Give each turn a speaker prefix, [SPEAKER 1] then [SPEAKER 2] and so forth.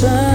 [SPEAKER 1] sun.